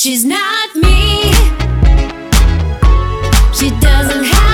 She's not me. She doesn't have